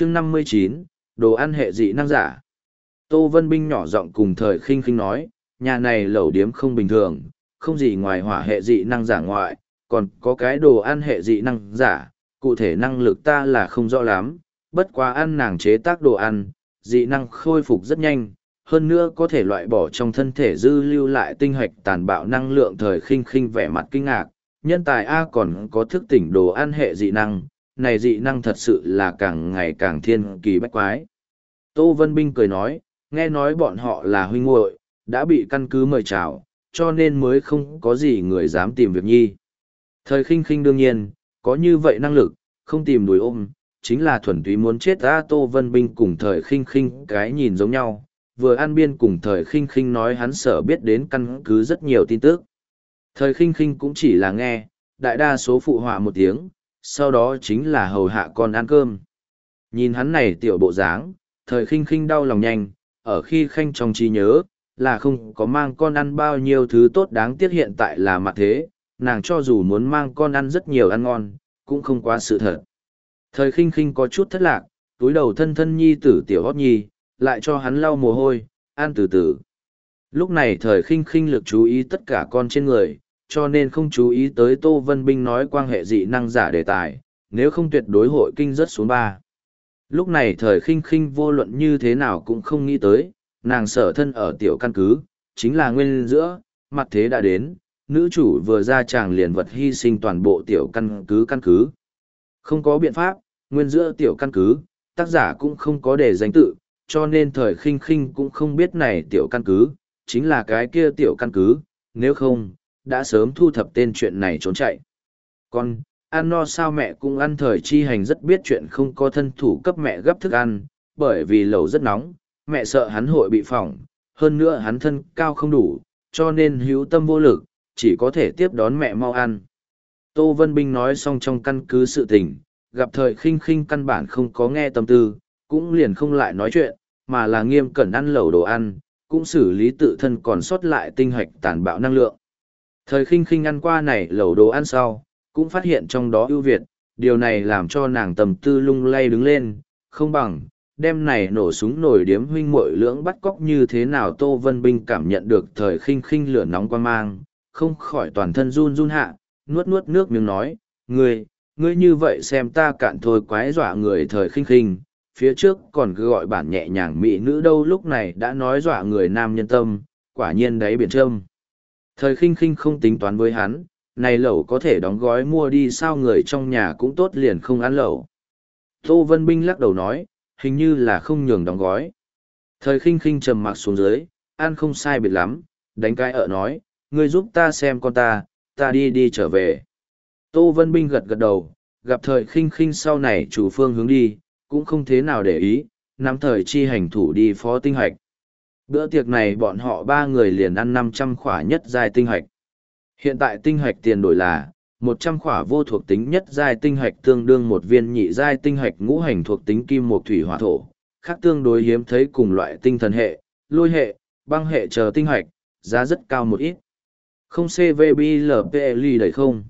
chương năm mươi chín, đồ ăn hệ dị năng giả. Tô vân binh nhỏ giọng cùng thời khinh khinh nói, nhà này lẩu điếm không bình thường, không gì ngoài hỏa hệ dị năng giả ngoại, còn có cái đồ ăn hệ dị năng giả, cụ thể năng lực ta là không rõ lắm, bất quá ăn nàng chế tác đồ ăn, dị năng khôi phục rất nhanh, hơn nữa có thể loại bỏ trong thân thể dư lưu lại tinh hạch tàn bạo năng lượng thời khinh khinh vẻ mặt kinh ngạc, nhân tài a còn có thức tỉnh đồ ăn hệ dị năng này dị năng thật sự là càng ngày càng thiên kỳ bách quái. Tô vân binh cười nói, nghe nói bọn họ là huynh muội, đã bị căn cứ mời chào, cho nên mới không có gì người dám tìm việc nhi. Thời khinh khinh đương nhiên, có như vậy năng lực, không tìm đuổi ôm, chính là thuần túy muốn chết ra tô vân binh cùng thời khinh khinh cái nhìn giống nhau. Vừa an biên cùng thời khinh khinh nói hắn sở biết đến căn cứ rất nhiều tin tức. Thời khinh khinh cũng chỉ là nghe, đại đa số phụ họa một tiếng sau đó chính là hầu hạ con ăn cơm nhìn hắn này tiểu bộ dáng thời khinh khinh đau lòng nhanh ở khi khanh trong trí nhớ là không có mang con ăn bao nhiêu thứ tốt đáng tiếc hiện tại là mặt thế nàng cho dù muốn mang con ăn rất nhiều ăn ngon cũng không quá sự thật thời khinh khinh có chút thất lạc túi đầu thân thân nhi tử tiểu hót nhi lại cho hắn lau mồ hôi, ăn từ từ. Lúc này thời khinh khinh lực chú ý tất cả con trên người, cho nên không chú ý tới Tô Vân Binh nói quan hệ dị năng giả đề tài, nếu không tuyệt đối hội kinh rất xuống ba. Lúc này thời khinh khinh vô luận như thế nào cũng không nghĩ tới, nàng sở thân ở tiểu căn cứ, chính là nguyên giữa, mặt thế đã đến, nữ chủ vừa ra chàng liền vật hy sinh toàn bộ tiểu căn cứ căn cứ. Không có biện pháp, nguyên giữa tiểu căn cứ, tác giả cũng không có để danh tự, cho nên thời khinh khinh cũng không biết này tiểu căn cứ, chính là cái kia tiểu căn cứ, nếu không, đã sớm thu thập tên chuyện này trốn chạy. Còn, ăn no sao mẹ cũng ăn thời chi hành rất biết chuyện không có thân thủ cấp mẹ gấp thức ăn, bởi vì lẩu rất nóng, mẹ sợ hắn hội bị phỏng, hơn nữa hắn thân cao không đủ, cho nên hữu tâm vô lực, chỉ có thể tiếp đón mẹ mau ăn. Tô Vân Binh nói xong trong căn cứ sự tình, gặp thời khinh khinh căn bản không có nghe tâm tư, cũng liền không lại nói chuyện, mà là nghiêm cẩn ăn lẩu đồ ăn, cũng xử lý tự thân còn sót lại tinh hoạch tàn bạo năng lượng. Thời khinh khinh ăn qua này lẩu đồ ăn sau, cũng phát hiện trong đó ưu việt, điều này làm cho nàng tầm tư lung lay đứng lên, không bằng, đem này nổ súng nổi điếm huynh muội lưỡng bắt cóc như thế nào Tô Vân Binh cảm nhận được thời khinh khinh lửa nóng quan mang, không khỏi toàn thân run run hạ, nuốt nuốt nước miếng nói, ngươi, ngươi như vậy xem ta cạn thôi quái dọa người thời khinh khinh, phía trước còn cứ gọi bản nhẹ nhàng mỹ nữ đâu lúc này đã nói dọa người nam nhân tâm, quả nhiên đáy biển trâm. Thời khinh khinh không tính toán với hắn, này lẩu có thể đóng gói mua đi sao người trong nhà cũng tốt liền không ăn lẩu. Tô Vân Binh lắc đầu nói, hình như là không nhường đóng gói. Thời khinh khinh trầm mặc xuống dưới, ăn không sai biệt lắm, đánh cái ở nói, ngươi giúp ta xem con ta, ta đi đi trở về. Tô Vân Binh gật gật đầu, gặp thời khinh khinh sau này chủ phương hướng đi, cũng không thế nào để ý, nắm thời chi hành thủ đi phó tinh hoạch. Bữa tiệc này bọn họ ba người liền ăn 500 khỏa nhất giai tinh hạch. Hiện tại tinh hạch tiền đổi là, 100 khỏa vô thuộc tính nhất giai tinh hạch tương đương một viên nhị giai tinh hạch ngũ hành thuộc tính kim một thủy hỏa thổ, khác tương đối hiếm thấy cùng loại tinh thần hệ, lôi hệ, băng hệ chờ tinh hạch, giá rất cao một ít. Không CVBLPL đầy không?